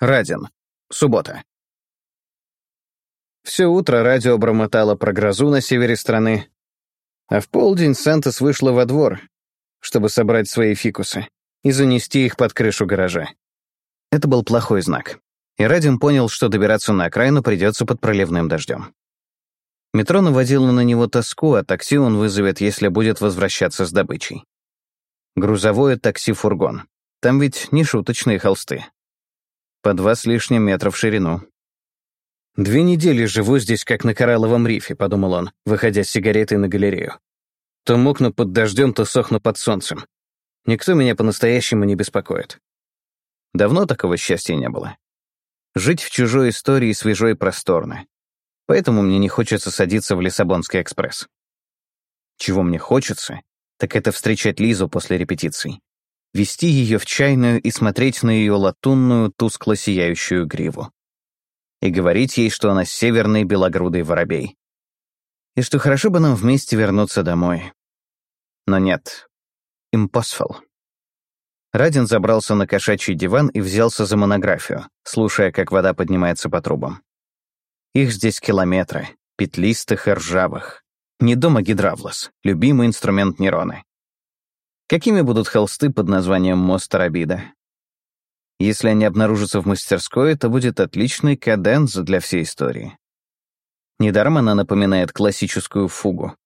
Радин. Суббота. Все утро радио бормотало про грозу на севере страны, а в полдень Сантос вышла во двор, чтобы собрать свои фикусы и занести их под крышу гаража. Это был плохой знак, и Радин понял, что добираться на окраину придется под проливным дождем. Метро наводило на него тоску, а такси он вызовет, если будет возвращаться с добычей. Грузовое такси-фургон. Там ведь не шуточные холсты. По два с лишним метра в ширину. «Две недели живу здесь, как на коралловом рифе», — подумал он, выходя с сигаретой на галерею. То мокну под дождем, то сохну под солнцем. Никто меня по-настоящему не беспокоит. Давно такого счастья не было. Жить в чужой истории свежо и просторно. Поэтому мне не хочется садиться в Лиссабонский экспресс. Чего мне хочется, так это встречать Лизу после репетиций. Вести ее в чайную и смотреть на ее латунную, тускло сияющую гриву и говорить ей, что она северный белогрудый воробей. И что хорошо бы нам вместе вернуться домой. Но нет. Impossible. Радин забрался на кошачий диван и взялся за монографию, слушая, как вода поднимается по трубам. Их здесь километры, петлистых и ржавых. Не дома гидравлос, любимый инструмент Нероны. Какими будут холсты под названием «Мост Арабида»? Если они обнаружатся в мастерской, это будет отличный каденс для всей истории. Недаром она напоминает классическую фугу.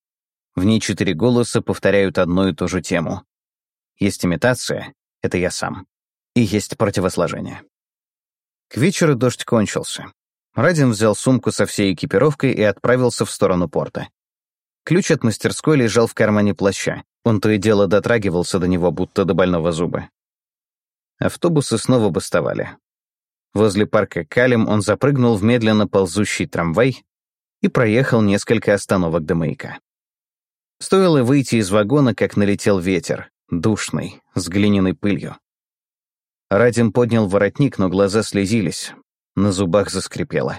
В ней четыре голоса повторяют одну и ту же тему. Есть имитация — это я сам. И есть противосложение. К вечеру дождь кончился. Радин взял сумку со всей экипировкой и отправился в сторону порта. Ключ от мастерской лежал в кармане плаща. Он то и дело дотрагивался до него, будто до больного зуба. Автобусы снова бастовали. Возле парка Калим он запрыгнул в медленно ползущий трамвай и проехал несколько остановок до маяка. Стоило выйти из вагона, как налетел ветер, душный, с глиняной пылью. Радин поднял воротник, но глаза слезились, на зубах заскрипело.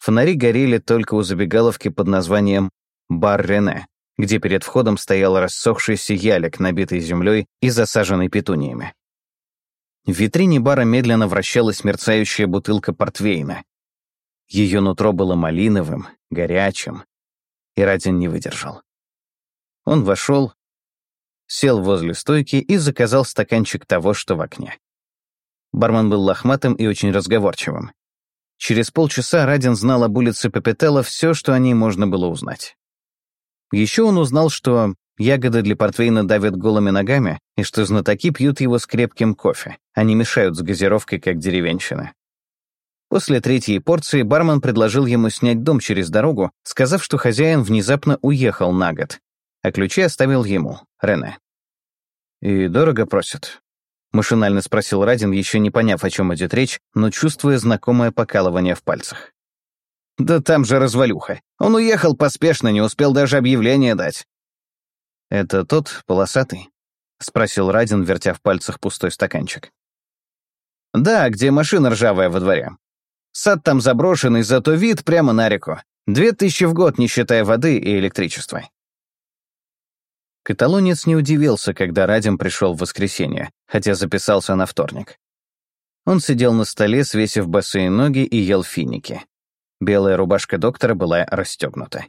Фонари горели только у забегаловки под названием «Бар Рене», где перед входом стоял рассохшийся ялик, набитый землей и засаженный петуниями. В витрине бара медленно вращалась мерцающая бутылка портвейна. Ее нутро было малиновым, горячим, и Радин не выдержал. Он вошел, сел возле стойки и заказал стаканчик того, что в окне. Бармен был лохматым и очень разговорчивым. Через полчаса Радин знал об улице Пепетела все, что о ней можно было узнать. Еще он узнал, что Ягоды для портвейна давят голыми ногами, и что знатоки пьют его с крепким кофе, а не мешают с газировкой, как деревенщина. После третьей порции бармен предложил ему снять дом через дорогу, сказав, что хозяин внезапно уехал на год, а ключи оставил ему, Рене. «И дорого просят?» — машинально спросил Радин, еще не поняв, о чем идет речь, но чувствуя знакомое покалывание в пальцах. «Да там же развалюха. Он уехал поспешно, не успел даже объявление дать. «Это тот, полосатый?» — спросил Радин, вертя в пальцах пустой стаканчик. «Да, где машина ржавая во дворе. Сад там заброшенный, зато вид прямо на реку. Две тысячи в год, не считая воды и электричества». Каталонец не удивился, когда Радим пришел в воскресенье, хотя записался на вторник. Он сидел на столе, свесив босые ноги и ел финики. Белая рубашка доктора была расстегнута.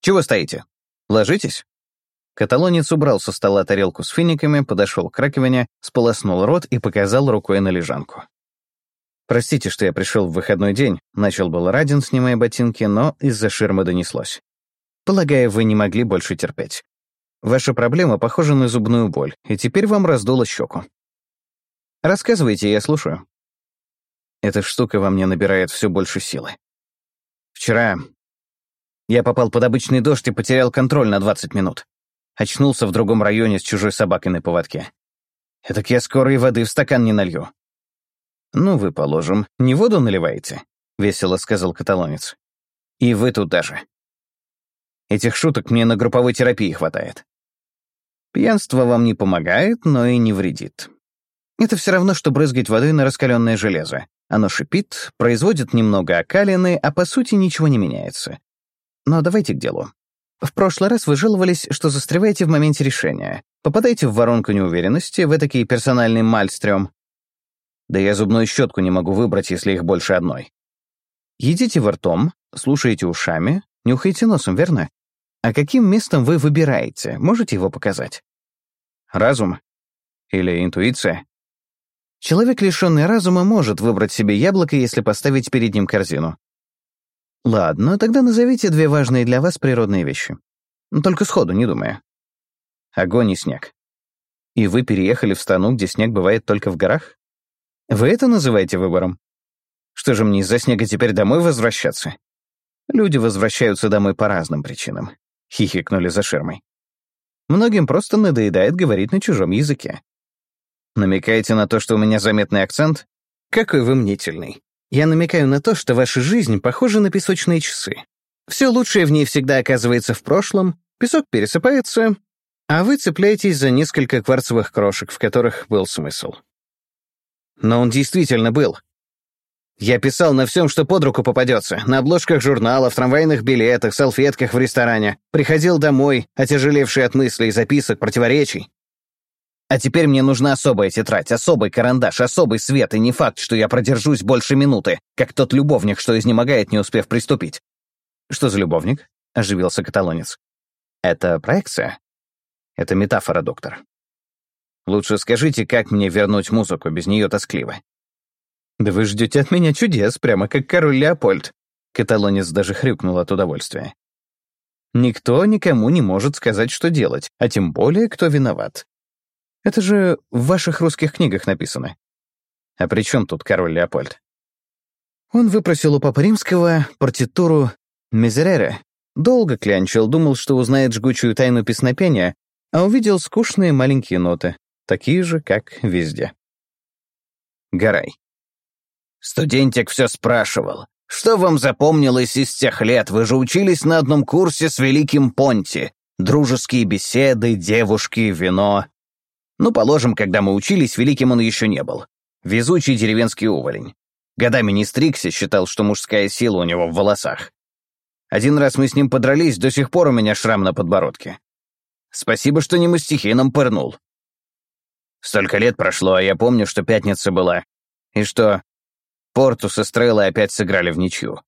«Чего стоите? Ложитесь?» Каталонец убрал со стола тарелку с финиками, подошел к раковине, сполоснул рот и показал рукой на лежанку. «Простите, что я пришел в выходной день», — начал был Радин, снимая ботинки, но из-за ширмы донеслось. «Полагаю, вы не могли больше терпеть. Ваша проблема похожа на зубную боль, и теперь вам раздуло щеку. Рассказывайте, я слушаю». Эта штука во мне набирает все больше силы. Вчера я попал под обычный дождь и потерял контроль на 20 минут. Очнулся в другом районе с чужой собакой на поводке. Этак я скоро и воды в стакан не налью. «Ну, вы, положим, не воду наливаете?» — весело сказал каталонец. «И вы тут даже. Этих шуток мне на групповой терапии хватает. Пьянство вам не помогает, но и не вредит. Это все равно, что брызгать водой на раскаленное железо. Оно шипит, производит немного окалины, а по сути ничего не меняется. Но давайте к делу. В прошлый раз вы жаловались, что застреваете в моменте решения. Попадаете в воронку неуверенности, в этакий персональный мальстрём. Да я зубную щетку не могу выбрать, если их больше одной. Едите во ртом, слушаете ушами, нюхаете носом, верно? А каким местом вы выбираете? Можете его показать? Разум? Или интуиция? Человек, лишенный разума, может выбрать себе яблоко, если поставить перед ним корзину. Ладно, тогда назовите две важные для вас природные вещи. Только сходу, не думая. Огонь и снег. И вы переехали в страну, где снег бывает только в горах? Вы это называете выбором? Что же мне из-за снега теперь домой возвращаться? Люди возвращаются домой по разным причинам. Хихикнули за ширмой. Многим просто надоедает говорить на чужом языке. Намекаете на то, что у меня заметный акцент? Какой вы мнительный. Я намекаю на то, что ваша жизнь похожа на песочные часы. Все лучшее в ней всегда оказывается в прошлом, песок пересыпается, а вы цепляетесь за несколько кварцевых крошек, в которых был смысл. Но он действительно был. Я писал на всем, что под руку попадется. На обложках журналов, трамвайных билетах, салфетках в ресторане. Приходил домой, отяжелевший от мыслей, записок, противоречий. А теперь мне нужна особая тетрадь, особый карандаш, особый свет, и не факт, что я продержусь больше минуты, как тот любовник, что изнемогает, не успев приступить. Что за любовник? — оживился каталонец. Это проекция? Это метафора, доктор. Лучше скажите, как мне вернуть музыку, без нее тоскливо. Да вы ждете от меня чудес, прямо как король Леопольд. Каталонец даже хрюкнул от удовольствия. Никто никому не может сказать, что делать, а тем более, кто виноват. Это же в ваших русских книгах написано. А при чем тут король Леопольд? Он выпросил у Папы Римского партитуру Мизерере. Долго клянчил, думал, что узнает жгучую тайну песнопения, а увидел скучные маленькие ноты, такие же, как везде. Гарай. Студентик все спрашивал. Что вам запомнилось из тех лет? Вы же учились на одном курсе с Великим Понти. Дружеские беседы, девушки, вино. Ну, положим, когда мы учились, великим он еще не был. Везучий деревенский уволень. Годами не стригся, считал, что мужская сила у него в волосах. Один раз мы с ним подрались, до сих пор у меня шрам на подбородке. Спасибо, что не мастихином пырнул. Столько лет прошло, а я помню, что пятница была. И что Портус и Стрелла опять сыграли в ничью.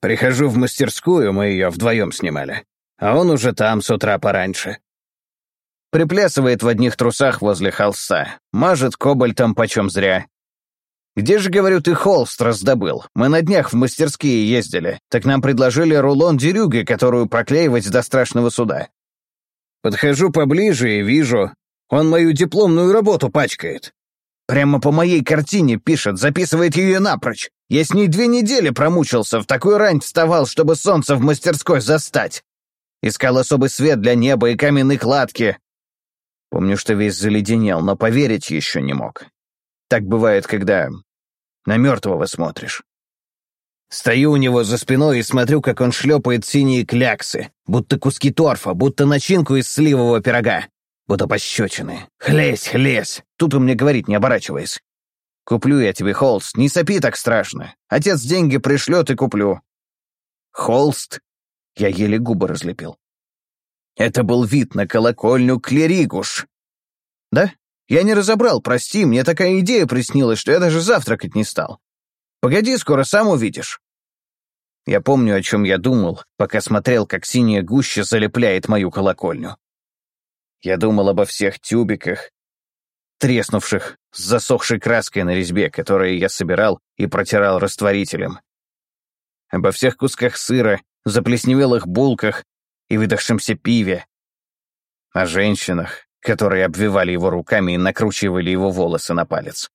Прихожу в мастерскую, мы ее вдвоем снимали. А он уже там с утра пораньше. Приплясывает в одних трусах возле холста, мажет кобальтом почем зря. «Где же, говорю, ты холст раздобыл? Мы на днях в мастерские ездили, так нам предложили рулон дерюги, которую проклеивать до страшного суда. Подхожу поближе и вижу, он мою дипломную работу пачкает. Прямо по моей картине пишет, записывает ее напрочь. Я с ней две недели промучился, в такую рань вставал, чтобы солнце в мастерской застать. Искал особый свет для неба и каменной кладки, Помню, что весь заледенел, но поверить еще не мог. Так бывает, когда на мертвого смотришь. Стою у него за спиной и смотрю, как он шлепает синие кляксы, будто куски торфа, будто начинку из сливового пирога, будто пощечины. Хлесь, хлесь! Тут он мне говорит, не оборачиваясь. Куплю я тебе холст, не сопи так страшно. Отец деньги пришлет и куплю. Холст? Я еле губы разлепил. Это был вид на колокольню Клеригуш. Да? Я не разобрал, прости, мне такая идея приснилась, что я даже завтракать не стал. Погоди, скоро сам увидишь. Я помню, о чем я думал, пока смотрел, как синяя гуща залепляет мою колокольню. Я думал обо всех тюбиках, треснувших с засохшей краской на резьбе, которые я собирал и протирал растворителем. Обо всех кусках сыра, заплесневелых булках, и выдохшемся пиве, о женщинах, которые обвивали его руками и накручивали его волосы на палец.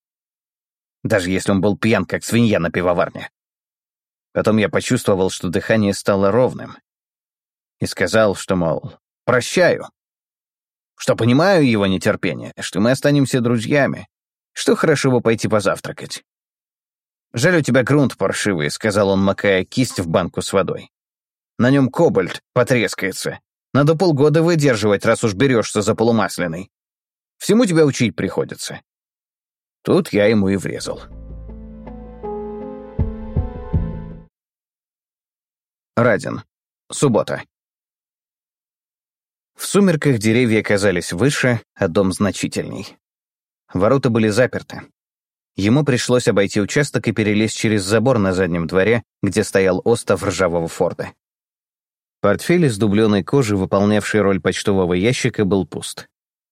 Даже если он был пьян, как свинья на пивоварне. Потом я почувствовал, что дыхание стало ровным. И сказал, что, мол, прощаю. Что понимаю его нетерпение, что мы останемся друзьями, что хорошо бы пойти позавтракать. «Жаль, у тебя грунт паршивый», — сказал он, макая кисть в банку с водой. На нем кобальт потрескается. Надо полгода выдерживать, раз уж берешься за полумасляный. Всему тебя учить приходится. Тут я ему и врезал. Радин. Суббота. В сумерках деревья казались выше, а дом значительней. Ворота были заперты. Ему пришлось обойти участок и перелезть через забор на заднем дворе, где стоял остов ржавого Форда. Портфель из дубленой кожи, выполнявший роль почтового ящика, был пуст.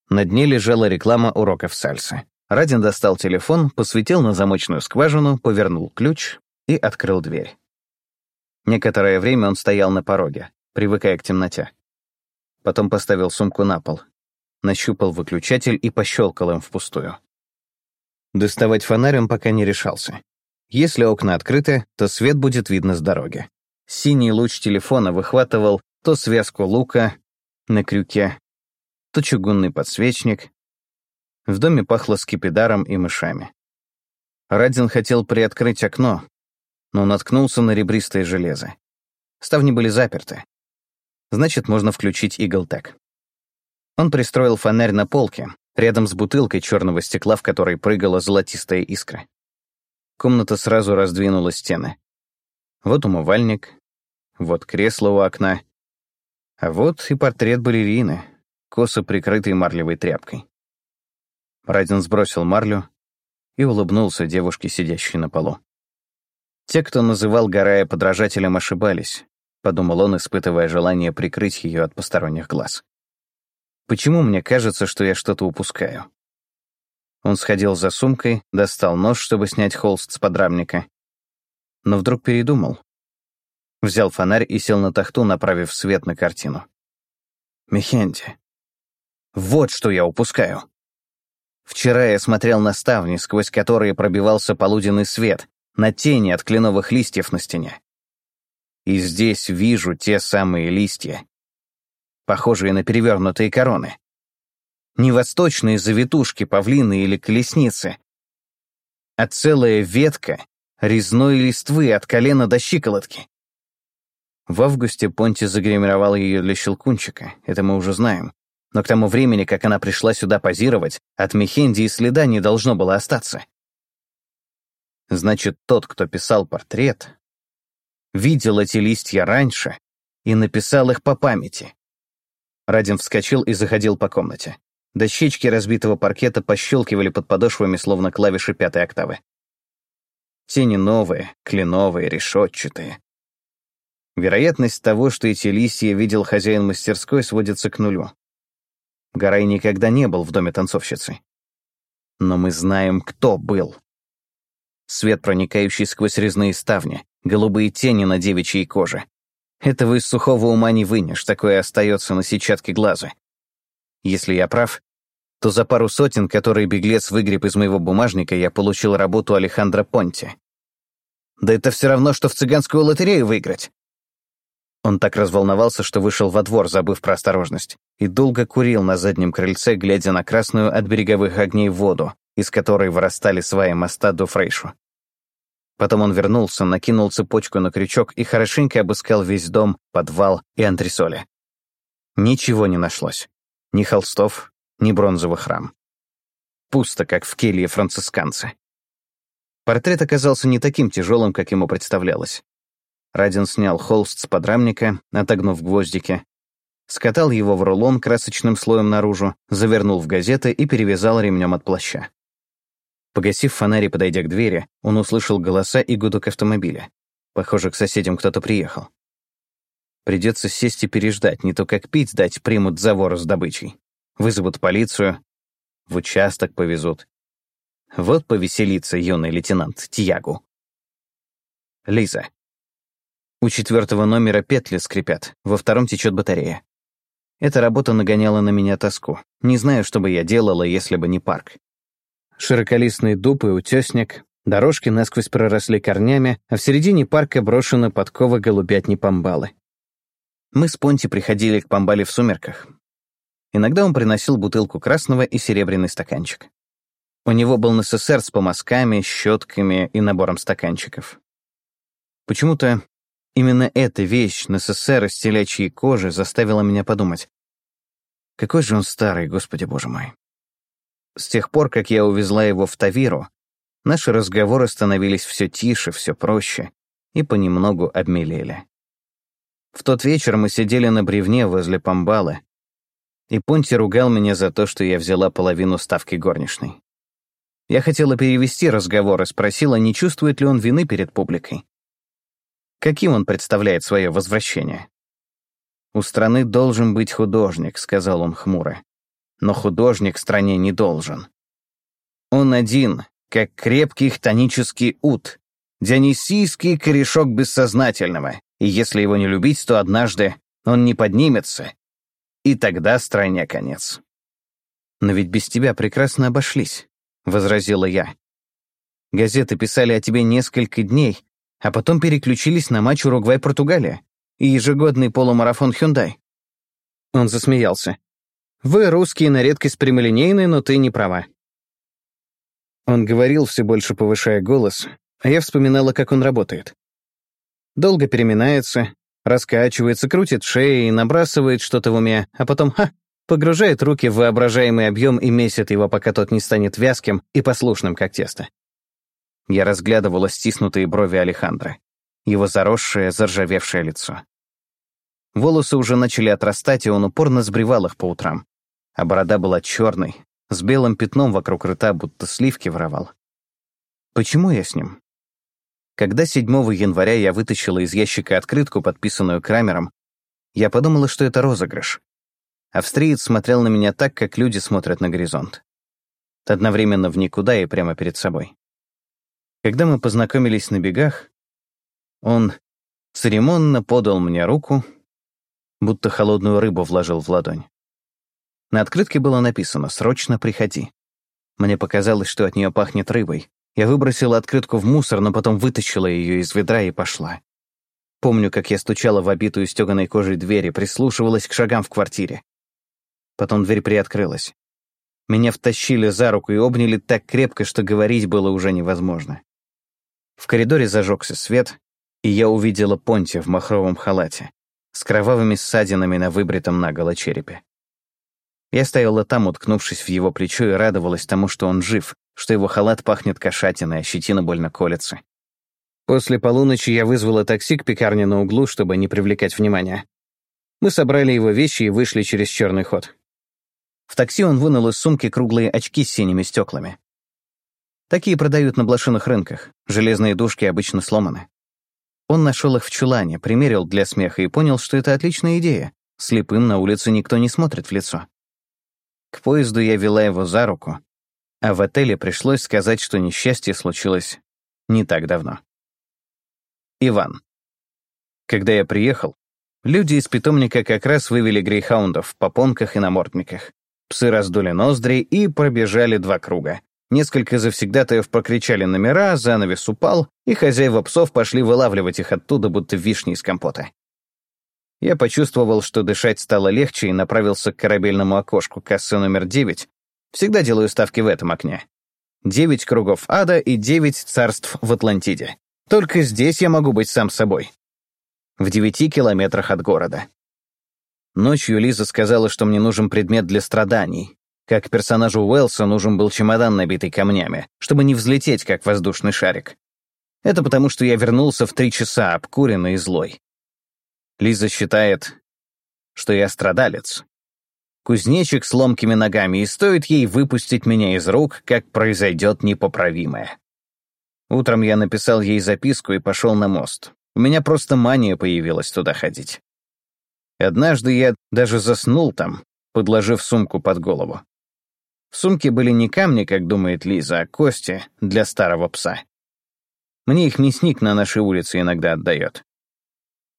На дне лежала реклама уроков сальсы. Радин достал телефон, посветил на замочную скважину, повернул ключ и открыл дверь. Некоторое время он стоял на пороге, привыкая к темноте. Потом поставил сумку на пол, нащупал выключатель и пощелкал им впустую. Доставать фонарь он пока не решался. Если окна открыты, то свет будет видно с дороги. Синий луч телефона выхватывал то связку лука на крюке, то чугунный подсвечник. В доме пахло скипидаром и мышами. Радин хотел приоткрыть окно, но наткнулся на ребристое железо. Ставни были заперты. Значит, можно включить Иглтек. Он пристроил фонарь на полке, рядом с бутылкой черного стекла, в которой прыгала золотистая искра. Комната сразу раздвинула стены. Вот умывальник, вот кресло у окна, а вот и портрет балерины, косо прикрытый марлевой тряпкой. Радин сбросил марлю и улыбнулся девушке, сидящей на полу. Те, кто называл Гарая подражателем, ошибались, подумал он, испытывая желание прикрыть ее от посторонних глаз. Почему мне кажется, что я что-то упускаю? Он сходил за сумкой, достал нож, чтобы снять холст с подрамника. Но вдруг передумал. Взял фонарь и сел на тахту, направив свет на картину. Мехенди. Вот что я упускаю. Вчера я смотрел на ставни, сквозь которые пробивался полуденный свет, на тени от кленовых листьев на стене. И здесь вижу те самые листья, похожие на перевернутые короны. Не восточные завитушки, павлины или колесницы, а целая ветка резной листвы от колена до щиколотки. В августе Понти загримировал ее для щелкунчика, это мы уже знаем. Но к тому времени, как она пришла сюда позировать, от Мехенди и следа не должно было остаться. Значит, тот, кто писал портрет, видел эти листья раньше и написал их по памяти. Радим вскочил и заходил по комнате. Дощечки разбитого паркета пощелкивали под подошвами, словно клавиши пятой октавы. Тени новые, кленовые, решетчатые. Вероятность того, что эти листья видел хозяин мастерской, сводится к нулю. Гарай никогда не был в доме танцовщицы. Но мы знаем, кто был. Свет, проникающий сквозь резные ставни, голубые тени на девичьей коже, этого из сухого ума не вынешь, такое остается на сетчатке глаза. Если я прав, то за пару сотен, которые беглец выгреб из моего бумажника, я получил работу Алехандро Понти. Да это все равно, что в цыганскую лотерею выиграть. Он так разволновался, что вышел во двор, забыв про осторожность, и долго курил на заднем крыльце, глядя на красную от береговых огней воду, из которой вырастали сваи моста до Фрейшу. Потом он вернулся, накинул цепочку на крючок и хорошенько обыскал весь дом, подвал и антресоли. Ничего не нашлось. Ни холстов, ни бронзовых рам. Пусто, как в келье францисканцы. Портрет оказался не таким тяжелым, как ему представлялось. Радин снял холст с подрамника, отогнув гвоздики, скатал его в рулон красочным слоем наружу, завернул в газеты и перевязал ремнем от плаща. Погасив фонарь и подойдя к двери, он услышал голоса и гудок автомобиля. Похоже, к соседям кто-то приехал. Придется сесть и переждать, не то как пить дать примут за вора с добычей. Вызовут полицию, в участок повезут. Вот повеселится юный лейтенант Тьягу. Лиза. У четвертого номера петли скрипят, во втором течет батарея. Эта работа нагоняла на меня тоску. Не знаю, что бы я делала, если бы не парк. Широколистный дуб и утесник, дорожки насквозь проросли корнями, а в середине парка брошены подковы голубятни Памбалы. Мы с Понти приходили к Памбале в сумерках. Иногда он приносил бутылку красного и серебряный стаканчик. У него был НССР с помазками, щетками и набором стаканчиков. Почему-то именно эта вещь, НССР из телячьей кожи, заставила меня подумать. Какой же он старый, господи боже мой. С тех пор, как я увезла его в Тавиру, наши разговоры становились все тише, все проще и понемногу обмелели. В тот вечер мы сидели на бревне возле Памбалы, и Понти ругал меня за то, что я взяла половину ставки горничной. Я хотела перевести разговор и спросила, не чувствует ли он вины перед публикой. Каким он представляет свое возвращение? «У страны должен быть художник», — сказал он хмуро. «Но художник стране не должен. Он один, как крепкий хтонический ут, дионисийский корешок бессознательного, и если его не любить, то однажды он не поднимется, и тогда стране конец. «Но ведь без тебя прекрасно обошлись», — возразила я. «Газеты писали о тебе несколько дней, а потом переключились на матч Уругвай-Португалия и ежегодный полумарафон Hyundai». Он засмеялся. «Вы, русские, на редкость прямолинейны, но ты не права. Он говорил, все больше повышая голос, а я вспоминала, как он работает. Долго переминается, раскачивается, крутит шеей, набрасывает что-то в уме, а потом, ха, погружает руки в воображаемый объем и месит его, пока тот не станет вязким и послушным, как тесто. Я разглядывала стиснутые брови Алехандра, его заросшее, заржавевшее лицо. Волосы уже начали отрастать, и он упорно сбривал их по утрам. А борода была черной, с белым пятном вокруг рта, будто сливки воровал. Почему я с ним? Когда 7 января я вытащила из ящика открытку, подписанную Крамером, я подумала, что это розыгрыш. Австриец смотрел на меня так, как люди смотрят на горизонт. Одновременно в никуда и прямо перед собой. Когда мы познакомились на бегах, он церемонно подал мне руку, будто холодную рыбу вложил в ладонь. На открытке было написано «Срочно приходи». Мне показалось, что от нее пахнет рыбой. Я выбросила открытку в мусор, но потом вытащила ее из ведра и пошла. Помню, как я стучала в обитую стеганой кожей дверь и прислушивалась к шагам в квартире. Потом дверь приоткрылась. Меня втащили за руку и обняли так крепко, что говорить было уже невозможно. В коридоре зажегся свет, и я увидела Понти в махровом халате с кровавыми ссадинами на выбритом наголо черепе. Я стояла там, уткнувшись в его плечо, и радовалась тому, что он жив, что его халат пахнет кошатиной, а щетина больно колется. После полуночи я вызвала такси к пекарне на углу, чтобы не привлекать внимания. Мы собрали его вещи и вышли через черный ход. В такси он вынул из сумки круглые очки с синими стеклами. Такие продают на блошиных рынках, железные дужки обычно сломаны. Он нашел их в чулане, примерил для смеха и понял, что это отличная идея. Слепым на улице никто не смотрит в лицо. К поезду я вела его за руку, а в отеле пришлось сказать, что несчастье случилось не так давно. Иван. Когда я приехал, люди из питомника как раз вывели грейхаундов в попонках и намордниках. Псы раздули ноздри и пробежали два круга. Несколько завсегдатаев прокричали номера, занавес упал, и хозяева псов пошли вылавливать их оттуда, будто вишни из компота. Я почувствовал, что дышать стало легче и направился к корабельному окошку кассы номер 9. Всегда делаю ставки в этом окне. Девять кругов ада и девять царств в Атлантиде. Только здесь я могу быть сам собой. В девяти километрах от города. Ночью Лиза сказала, что мне нужен предмет для страданий. Как персонажу Уэлса нужен был чемодан, набитый камнями, чтобы не взлететь, как воздушный шарик. Это потому, что я вернулся в три часа, обкуренный и злой. Лиза считает, что я страдалец. Кузнечик с ломкими ногами, и стоит ей выпустить меня из рук, как произойдет непоправимое. Утром я написал ей записку и пошел на мост. У меня просто мания появилась туда ходить. Однажды я даже заснул там, подложив сумку под голову. В сумке были не камни, как думает Лиза, а кости для старого пса. Мне их мясник на нашей улице иногда отдает.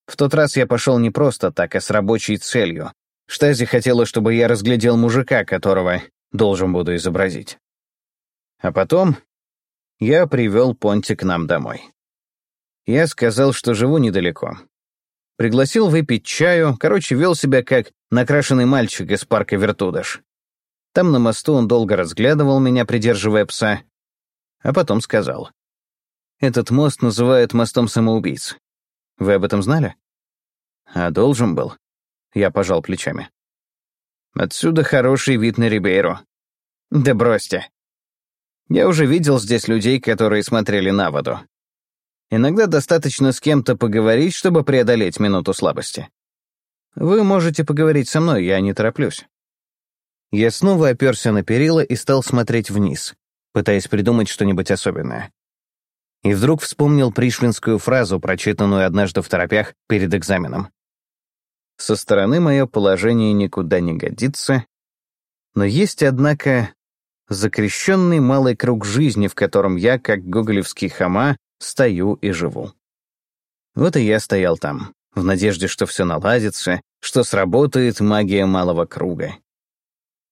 В тот раз я пошел не просто так, а с рабочей целью. Штази хотела, чтобы я разглядел мужика, которого должен буду изобразить. А потом я привел Понти к нам домой. Я сказал, что живу недалеко. Пригласил выпить чаю, короче, вел себя как накрашенный мальчик из парка Вертудаш. Там на мосту он долго разглядывал меня, придерживая пса, а потом сказал. «Этот мост называют мостом самоубийц. Вы об этом знали? А должен был. Я пожал плечами. Отсюда хороший вид на Рибейру. Да бросьте. Я уже видел здесь людей, которые смотрели на воду. Иногда достаточно с кем-то поговорить, чтобы преодолеть минуту слабости. Вы можете поговорить со мной, я не тороплюсь. Я снова оперся на перила и стал смотреть вниз, пытаясь придумать что-нибудь особенное. И вдруг вспомнил пришвинскую фразу, прочитанную однажды в торопях перед экзаменом. «Со стороны мое положение никуда не годится, но есть, однако, закрещенный малый круг жизни, в котором я, как гоголевский хама, стою и живу. Вот и я стоял там, в надежде, что все наладится, что сработает магия малого круга.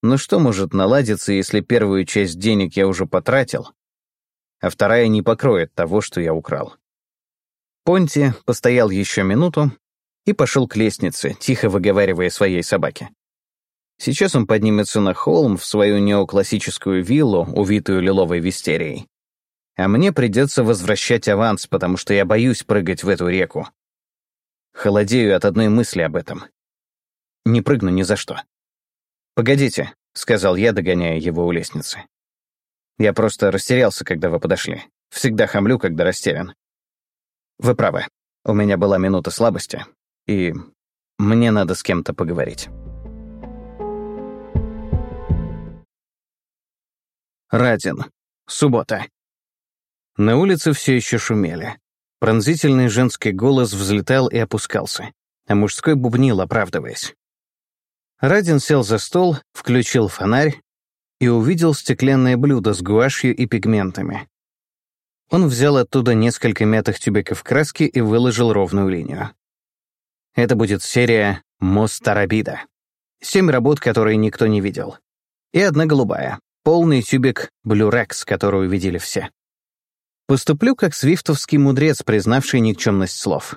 Но что может наладиться, если первую часть денег я уже потратил, а вторая не покроет того, что я украл? Понти постоял еще минуту и пошел к лестнице, тихо выговаривая своей собаке. Сейчас он поднимется на холм в свою неоклассическую виллу, увитую лиловой вистерией. А мне придется возвращать аванс, потому что я боюсь прыгать в эту реку. Холодею от одной мысли об этом. Не прыгну ни за что. «Погодите», — сказал я, догоняя его у лестницы. «Я просто растерялся, когда вы подошли. Всегда хамлю, когда растерян. Вы правы. У меня была минута слабости, и мне надо с кем-то поговорить». Радин. Суббота. На улице все еще шумели. Пронзительный женский голос взлетал и опускался, а мужской бубнил, оправдываясь. Радин сел за стол, включил фонарь и увидел стеклянное блюдо с гуашью и пигментами. Он взял оттуда несколько мятых тюбиков краски и выложил ровную линию. Это будет серия «Мост Тарабида». Семь работ, которые никто не видел. И одна голубая. Полный тюбик блюрекс, которую видели все. Поступлю как свифтовский мудрец, признавший никчемность слов.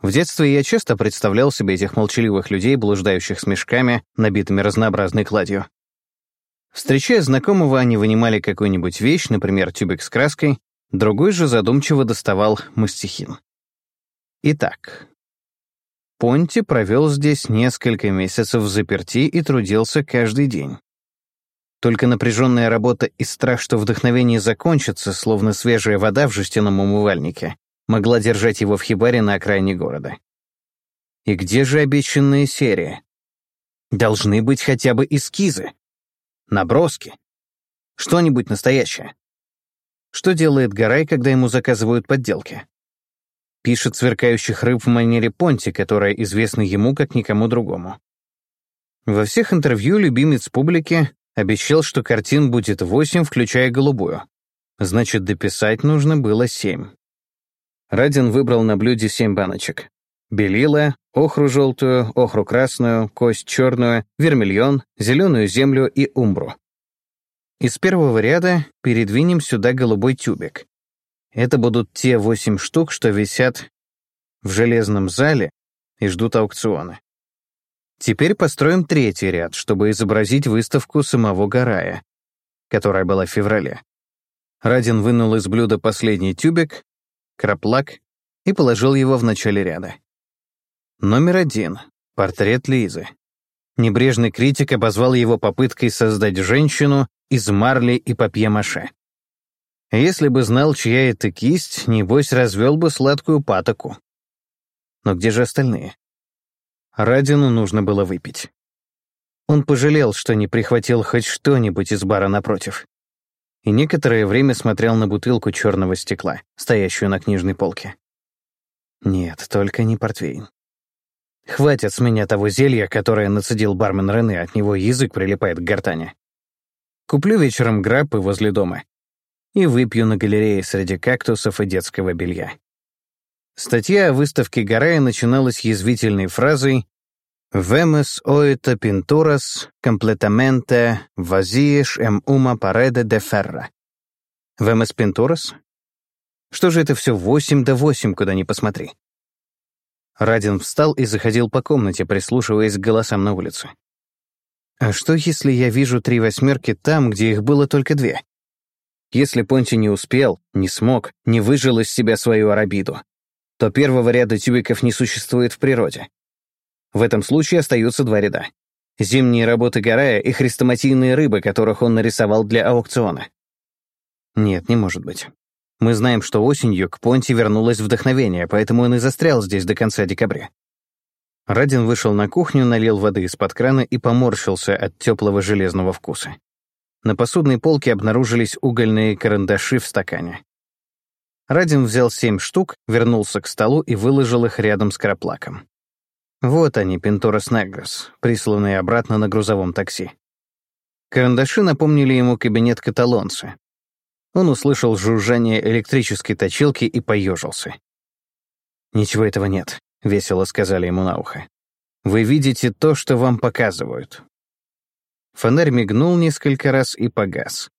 В детстве я часто представлял себе этих молчаливых людей, блуждающих с мешками, набитыми разнообразной кладью. Встречая знакомого, они вынимали какую-нибудь вещь, например, тюбик с краской, другой же задумчиво доставал мастихин. Итак, Понти провел здесь несколько месяцев в заперти и трудился каждый день. Только напряженная работа и страх, что вдохновение закончится, словно свежая вода в жестяном умывальнике, могла держать его в хибаре на окраине города. И где же обещанная серия? Должны быть хотя бы эскизы, наброски, что-нибудь настоящее. Что делает Гарай, когда ему заказывают подделки? Пишет сверкающих рыб в манере Понти, которая известна ему как никому другому. Во всех интервью любимец публики Обещал, что картин будет восемь, включая голубую. Значит, дописать нужно было семь. Радин выбрал на блюде семь баночек. Белила, охру желтую, охру красную, кость черную, вермильон, зеленую землю и умбру. Из первого ряда передвинем сюда голубой тюбик. Это будут те восемь штук, что висят в железном зале и ждут аукциона. Теперь построим третий ряд, чтобы изобразить выставку самого Гарая, которая была в феврале. Радин вынул из блюда последний тюбик, краплак и положил его в начале ряда. Номер один. Портрет Лизы. Небрежный критик обозвал его попыткой создать женщину из марли и папье-маше. Если бы знал, чья это кисть, небось развел бы сладкую патоку. Но где же остальные? Радину нужно было выпить. Он пожалел, что не прихватил хоть что-нибудь из бара напротив. И некоторое время смотрел на бутылку черного стекла, стоящую на книжной полке. Нет, только не портвейн. Хватит с меня того зелья, которое нацедил бармен Рене, от него язык прилипает к гортани. Куплю вечером граппы возле дома и выпью на галерее среди кактусов и детского белья. Статья о выставке Гарая начиналась язвительной фразой «Vemos oita pinturas completamente vazias em uma parede de ferro». «Vemos pinturas?» Что же это все восемь да восемь, куда ни посмотри? Радин встал и заходил по комнате, прислушиваясь к голосам на улице. А что, если я вижу три восьмерки там, где их было только две? Если Понти не успел, не смог, не выжил из себя свою арабиду, то первого ряда тюбиков не существует в природе. В этом случае остаются два ряда. Зимние работы Гарая и хрестоматийные рыбы, которых он нарисовал для аукциона. Нет, не может быть. Мы знаем, что осенью к Понти вернулось вдохновение, поэтому он и застрял здесь до конца декабря. Радин вышел на кухню, налил воды из-под крана и поморщился от теплого железного вкуса. На посудной полке обнаружились угольные карандаши в стакане. Радин взял семь штук, вернулся к столу и выложил их рядом с краплаком. Вот они, Пинторос Негрос, присланные обратно на грузовом такси. Карандаши напомнили ему кабинет каталонца. Он услышал жужжание электрической точилки и поежился. «Ничего этого нет», — весело сказали ему на ухо. «Вы видите то, что вам показывают». Фонарь мигнул несколько раз и погас.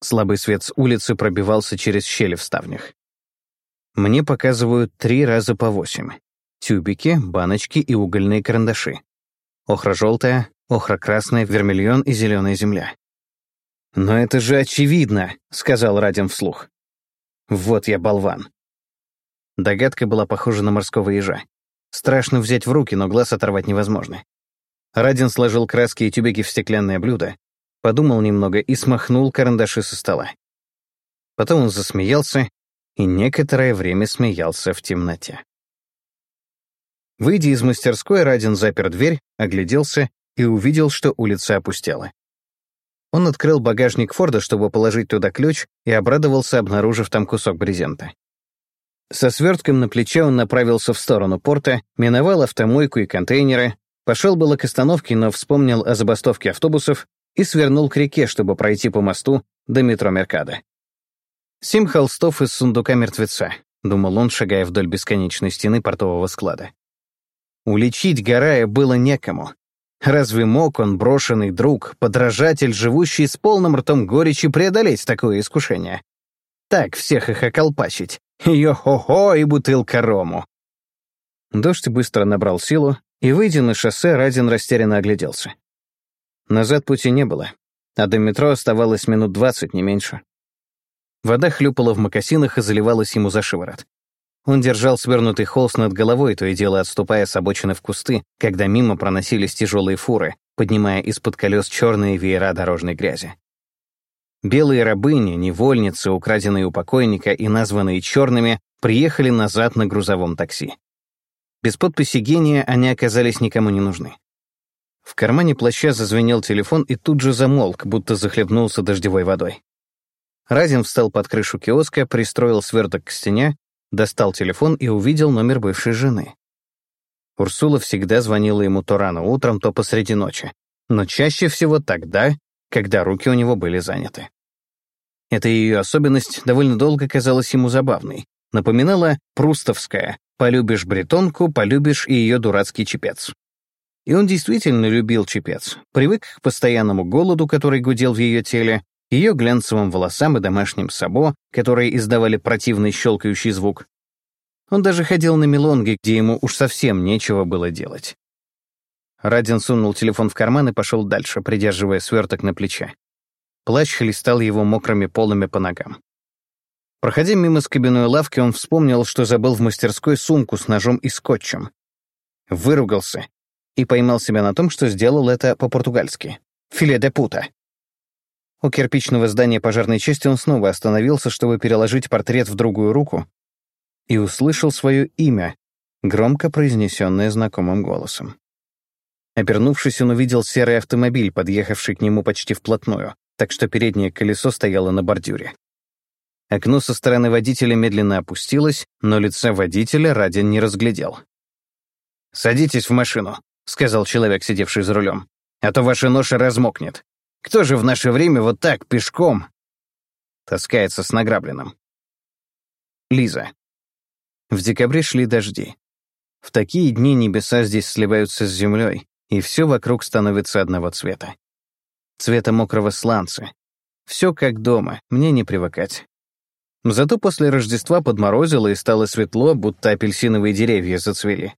Слабый свет с улицы пробивался через щели в ставнях. Мне показывают три раза по восемь. Тюбики, баночки и угольные карандаши. Охра-желтая, охра-красная, вермильон и зеленая земля. «Но это же очевидно», — сказал Радим вслух. «Вот я болван». Догадка была похожа на морского ежа. Страшно взять в руки, но глаз оторвать невозможно. Радин сложил краски и тюбики в стеклянное блюдо, подумал немного и смахнул карандаши со стола. Потом он засмеялся и некоторое время смеялся в темноте. Выйдя из мастерской, Радин запер дверь, огляделся и увидел, что улица опустела. Он открыл багажник Форда, чтобы положить туда ключ, и обрадовался, обнаружив там кусок брезента. Со свертком на плече он направился в сторону порта, миновал автомойку и контейнеры, пошел было к остановке, но вспомнил о забастовке автобусов и свернул к реке, чтобы пройти по мосту до метро Меркада. «Семь холстов из сундука мертвеца», — думал он, шагая вдоль бесконечной стены портового склада. Уличить Гарая было некому. Разве мог он, брошенный друг, подражатель, живущий с полным ртом горечи, преодолеть такое искушение? Так всех их околпачить. Йо-хо-хо и бутылка рому. Дождь быстро набрал силу, и, выйдя на шоссе, Радин растерянно огляделся. Назад пути не было, а до метро оставалось минут двадцать, не меньше. Вода хлюпала в мокасинах и заливалась ему за шиворот. Он держал свернутый холст над головой, то и дело отступая с обочины в кусты, когда мимо проносились тяжелые фуры, поднимая из-под колес черные веера дорожной грязи. Белые рабыни, невольницы, украденные у покойника и названные черными, приехали назад на грузовом такси. Без подписи гения они оказались никому не нужны. В кармане плаща зазвенел телефон и тут же замолк, будто захлебнулся дождевой водой. Разин встал под крышу киоска, пристроил сверток к стене, достал телефон и увидел номер бывшей жены. Урсула всегда звонила ему то рано утром, то посреди ночи, но чаще всего тогда, когда руки у него были заняты. Эта ее особенность довольно долго казалась ему забавной, напоминала прустовская «полюбишь бретонку, полюбишь и ее дурацкий чепец». И он действительно любил чепец, привык к постоянному голоду, который гудел в ее теле, ее глянцевым волосам и домашним сабо, которые издавали противный щелкающий звук. Он даже ходил на мелонги, где ему уж совсем нечего было делать. Радин сунул телефон в карман и пошел дальше, придерживая сверток на плече. Плащ хлестал его мокрыми полами по ногам. Проходя мимо скобяной лавки, он вспомнил, что забыл в мастерской сумку с ножом и скотчем. Выругался и поймал себя на том, что сделал это по-португальски. «Филе де пута». У кирпичного здания пожарной части он снова остановился, чтобы переложить портрет в другую руку, и услышал свое имя, громко произнесенное знакомым голосом. Обернувшись, он увидел серый автомобиль, подъехавший к нему почти вплотную, так что переднее колесо стояло на бордюре. Окно со стороны водителя медленно опустилось, но лица водителя Радин не разглядел. «Садитесь в машину», — сказал человек, сидевший за рулем, «а то ваша ноша размокнет. Кто же в наше время вот так, пешком, таскается с награбленным? Лиза. В декабре шли дожди. В такие дни небеса здесь сливаются с землей, и все вокруг становится одного цвета. Цвета мокрого сланца. Все как дома, мне не привыкать. Зато после Рождества подморозило и стало светло, будто апельсиновые деревья зацвели.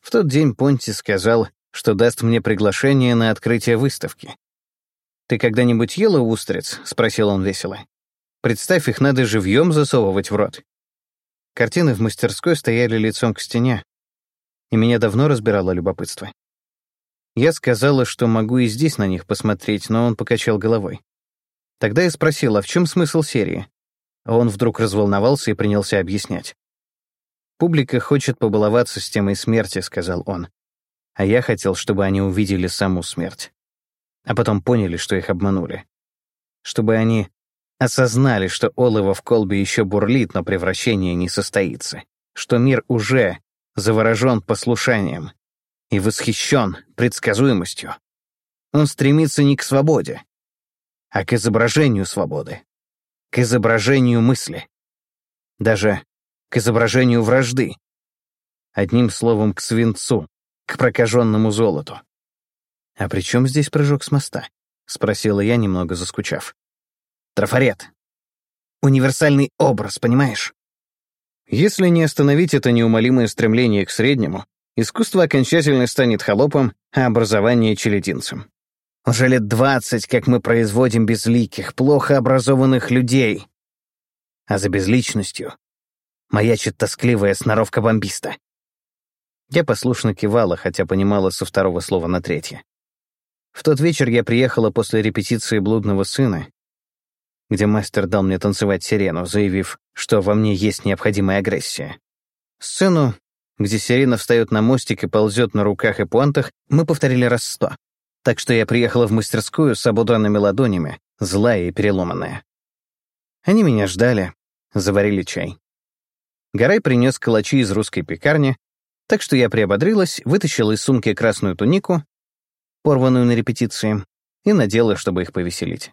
В тот день Понти сказал, что даст мне приглашение на открытие выставки. «Ты когда-нибудь ела устриц?» — спросил он весело. «Представь, их надо живьем засовывать в рот». Картины в мастерской стояли лицом к стене, и меня давно разбирало любопытство. Я сказала, что могу и здесь на них посмотреть, но он покачал головой. Тогда я спросила, в чем смысл серии? А он вдруг разволновался и принялся объяснять. «Публика хочет побаловаться с темой смерти», — сказал он. «А я хотел, чтобы они увидели саму смерть. А потом поняли, что их обманули. Чтобы они осознали, что олово в колбе еще бурлит, но превращение не состоится, что мир уже заворожен послушанием и восхищен предсказуемостью. Он стремится не к свободе, а к изображению свободы, к изображению мысли, даже к изображению вражды, одним словом, к свинцу, к прокаженному золоту. «А при чем здесь прыжок с моста?» — спросила я, немного заскучав. «Трафарет. Универсальный образ, понимаешь?» Если не остановить это неумолимое стремление к среднему, искусство окончательно станет холопом, а образование — челядинцем. Уже лет двадцать, как мы производим безликих, плохо образованных людей. А за безличностью маячит тоскливая сноровка бомбиста. Я послушно кивала, хотя понимала со второго слова на третье. В тот вечер я приехала после репетиции «Блудного сына», где мастер дал мне танцевать сирену, заявив, что во мне есть необходимая агрессия. Сцену, где сирена встает на мостик и ползет на руках и пуантах, мы повторили раз сто. Так что я приехала в мастерскую с ободранными ладонями, злая и переломанная. Они меня ждали, заварили чай. Гарай принес калачи из русской пекарни, так что я приободрилась, вытащила из сумки красную тунику, порванную на репетиции, и надела, чтобы их повеселить.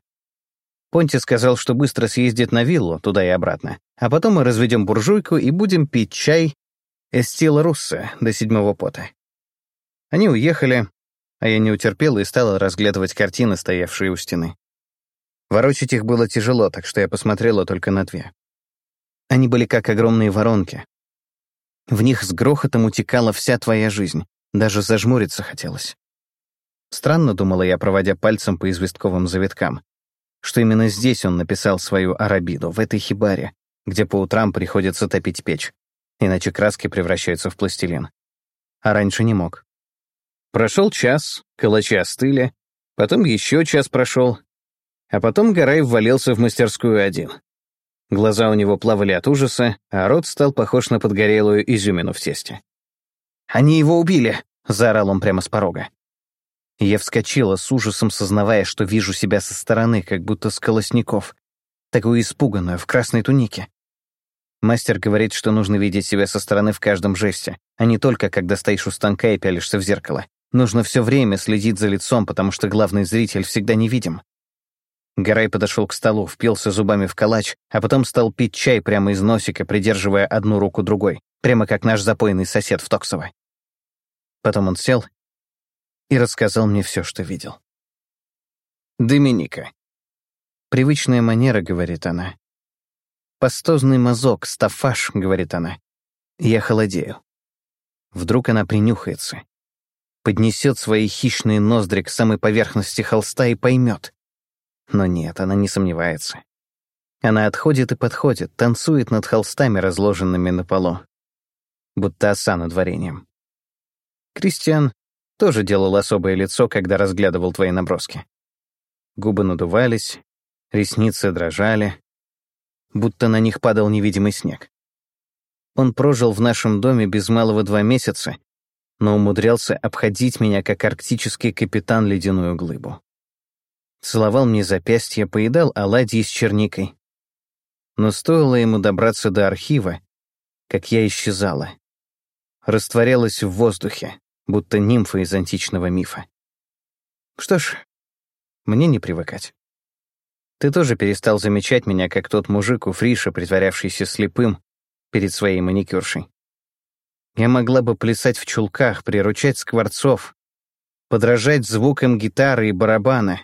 Понти сказал, что быстро съездит на виллу, туда и обратно, а потом мы разведем буржуйку и будем пить чай Эстила Русса до седьмого пота. Они уехали, а я не утерпела и стала разглядывать картины, стоявшие у стены. Ворочать их было тяжело, так что я посмотрела только на две. Они были как огромные воронки. В них с грохотом утекала вся твоя жизнь, даже зажмуриться хотелось. Странно, думала я, проводя пальцем по известковым завиткам, что именно здесь он написал свою арабиду, в этой хибаре, где по утрам приходится топить печь, иначе краски превращаются в пластилин. А раньше не мог. Прошел час, калачи остыли, потом еще час прошел, а потом Гарай ввалился в мастерскую один. Глаза у него плавали от ужаса, а рот стал похож на подгорелую изюмину в тесте. «Они его убили!» — заорал он прямо с порога. Я вскочила с ужасом, сознавая, что вижу себя со стороны, как будто с колосников, такую испуганную, в красной тунике. Мастер говорит, что нужно видеть себя со стороны в каждом жесте, а не только, когда стоишь у станка и пялишься в зеркало. Нужно все время следить за лицом, потому что главный зритель всегда невидим. Гарай подошел к столу, впился зубами в калач, а потом стал пить чай прямо из носика, придерживая одну руку другой, прямо как наш запойный сосед в Токсово. Потом он сел и рассказал мне все, что видел. Доминика. Привычная манера, говорит она. Пастозный мазок, стафаш, говорит она. Я холодею. Вдруг она принюхается, поднесет свои хищные ноздри к самой поверхности холста и поймет. Но нет, она не сомневается. Она отходит и подходит, танцует над холстами, разложенными на полу. Будто оса над вареньем. Кристиан тоже делал особое лицо, когда разглядывал твои наброски. Губы надувались, ресницы дрожали, будто на них падал невидимый снег. Он прожил в нашем доме без малого два месяца, но умудрялся обходить меня как арктический капитан ледяную глыбу. Целовал мне запястье, поедал оладьи с черникой. Но стоило ему добраться до архива, как я исчезала. Растворялась в воздухе, будто нимфа из античного мифа. Что ж, мне не привыкать. Ты тоже перестал замечать меня, как тот мужик у Фриша, притворявшийся слепым перед своей маникюршей. Я могла бы плясать в чулках, приручать скворцов, подражать звукам гитары и барабана.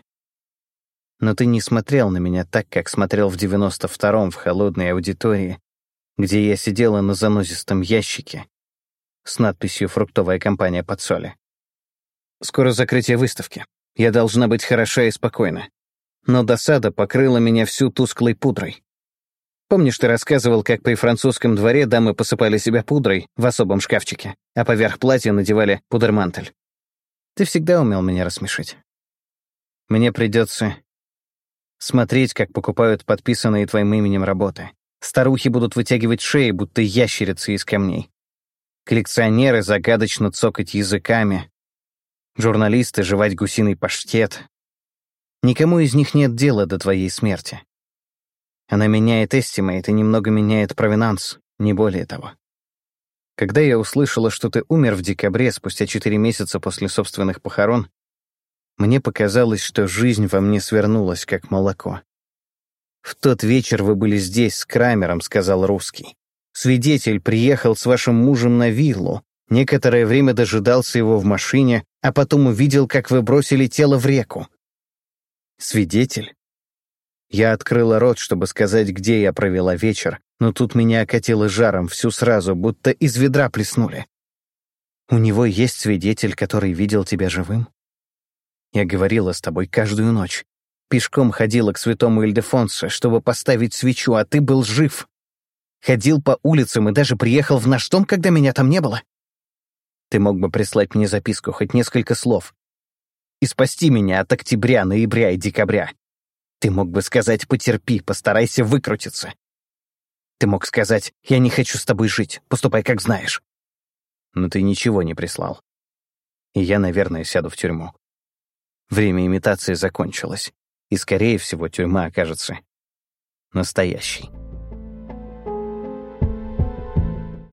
Но ты не смотрел на меня так, как смотрел в девяносто втором в холодной аудитории, где я сидела на занозистом ящике, с надписью «Фруктовая компания под соли». Скоро закрытие выставки. Я должна быть хороша и спокойна. Но досада покрыла меня всю тусклой пудрой. Помнишь, ты рассказывал, как при французском дворе дамы посыпали себя пудрой в особом шкафчике, а поверх платья надевали пудермантель? Ты всегда умел меня рассмешить. Мне придется смотреть, как покупают подписанные твоим именем работы. Старухи будут вытягивать шеи, будто ящерицы из камней. Коллекционеры загадочно цокать языками. Журналисты жевать гусиный паштет. Никому из них нет дела до твоей смерти. Она меняет estimate и немного меняет провенанс, не более того. Когда я услышала, что ты умер в декабре, спустя четыре месяца после собственных похорон, мне показалось, что жизнь во мне свернулась, как молоко. «В тот вечер вы были здесь с Крамером», — сказал русский. «Свидетель приехал с вашим мужем на виллу, некоторое время дожидался его в машине, а потом увидел, как вы бросили тело в реку. Свидетель? Я открыла рот, чтобы сказать, где я провела вечер, но тут меня окатило жаром всю сразу, будто из ведра плеснули. У него есть свидетель, который видел тебя живым? Я говорила с тобой каждую ночь. Пешком ходила к святому Ильдефонсо, чтобы поставить свечу, а ты был жив. Ходил по улицам и даже приехал в наш дом, когда меня там не было. Ты мог бы прислать мне записку, хоть несколько слов, и спасти меня от октября, ноября и декабря. Ты мог бы сказать «потерпи, постарайся выкрутиться». Ты мог сказать «я не хочу с тобой жить, поступай как знаешь». Но ты ничего не прислал. И я, наверное, сяду в тюрьму. Время имитации закончилось, и, скорее всего, тюрьма окажется настоящей.